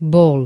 ball